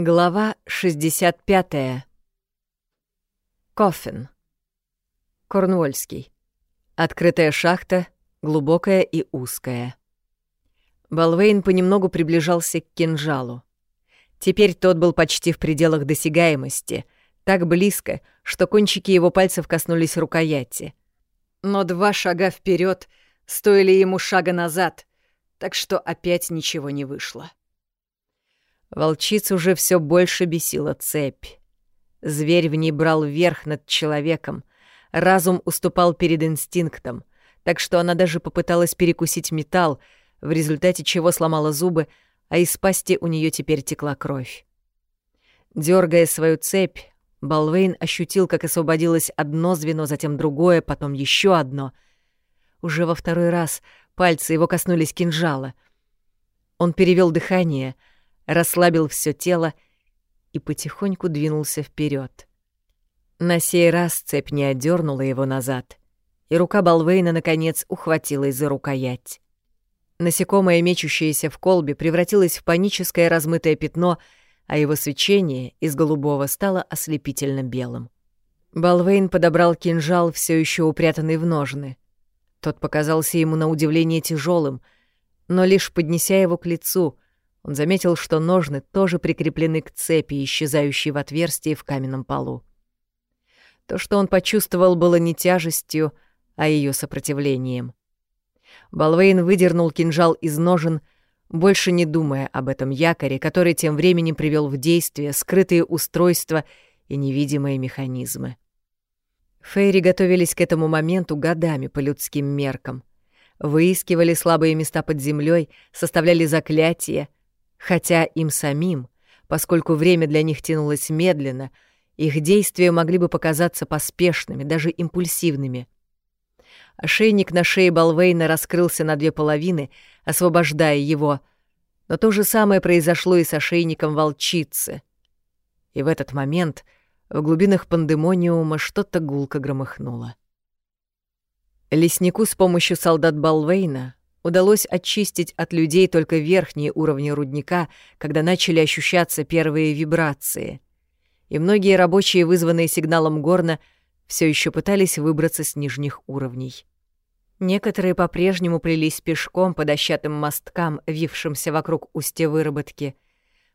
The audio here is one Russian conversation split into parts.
Глава 65. Коффин. Корнуольский. Открытая шахта, глубокая и узкая. Балвейн понемногу приближался к кинжалу. Теперь тот был почти в пределах досягаемости, так близко, что кончики его пальцев коснулись рукояти. Но два шага вперед стоили ему шага назад, так что опять ничего не вышло. Волчицу уже все больше бесила цепь. Зверь в ней брал верх над человеком. Разум уступал перед инстинктом, так что она даже попыталась перекусить металл, в результате чего сломала зубы, а из пасти у нее теперь текла кровь. Дергая свою цепь, Балвейн ощутил, как освободилось одно звено, затем другое, потом еще одно. Уже во второй раз пальцы его коснулись кинжала. Он перевел дыхание — расслабил все тело и потихоньку двинулся вперед. На сей раз цепь не отдернула его назад, и рука Балвейна, наконец, ухватилась за рукоять. Насекомое, мечущееся в колбе, превратилось в паническое размытое пятно, а его свечение из голубого стало ослепительно белым. Балвейн подобрал кинжал, все еще упрятанный в ножны. Тот показался ему на удивление тяжелым, но лишь поднеся его к лицу — он заметил, что ножны тоже прикреплены к цепи, исчезающей в отверстии в каменном полу. То, что он почувствовал, было не тяжестью, а ее сопротивлением. Балвейн выдернул кинжал из ножен, больше не думая об этом якоре, который тем временем привел в действие скрытые устройства и невидимые механизмы. Фейри готовились к этому моменту годами по людским меркам. Выискивали слабые места под землей, составляли заклятия — Хотя им самим, поскольку время для них тянулось медленно, их действия могли бы показаться поспешными, даже импульсивными. Ошейник на шее Балвейна раскрылся на две половины, освобождая его, но то же самое произошло и с ошейником волчицы. И в этот момент в глубинах пандемониума что-то гулко громыхнуло. Леснику с помощью солдат Балвейна удалось очистить от людей только верхние уровни рудника, когда начали ощущаться первые вибрации. И многие рабочие, вызванные сигналом горна, все еще пытались выбраться с нижних уровней. Некоторые по-прежнему плелись пешком по дощатым мосткам, вившимся вокруг устья выработки,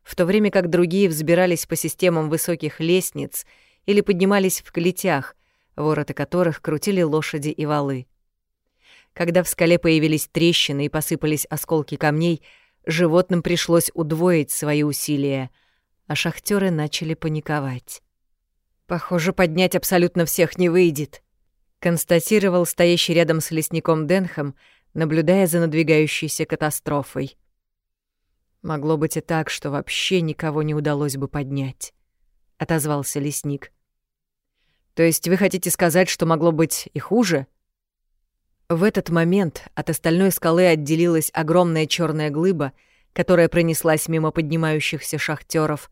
в то время как другие взбирались по системам высоких лестниц или поднимались в клетях, вороты которых крутили лошади и валы. Когда в скале появились трещины и посыпались осколки камней, животным пришлось удвоить свои усилия, а шахтеры начали паниковать. «Похоже, поднять абсолютно всех не выйдет», — констатировал стоящий рядом с лесником Денхам, наблюдая за надвигающейся катастрофой. «Могло быть и так, что вообще никого не удалось бы поднять», — отозвался лесник. «То есть вы хотите сказать, что могло быть и хуже?» В этот момент от остальной скалы отделилась огромная черная глыба, которая пронеслась мимо поднимающихся шахтеров,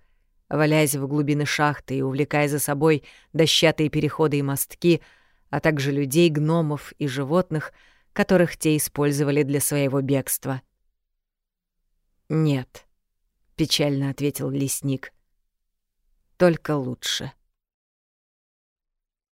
валяясь в глубины шахты и увлекая за собой дощатые переходы и мостки, а также людей, гномов и животных, которых те использовали для своего бегства. «Нет», — печально ответил лесник, — «только лучше».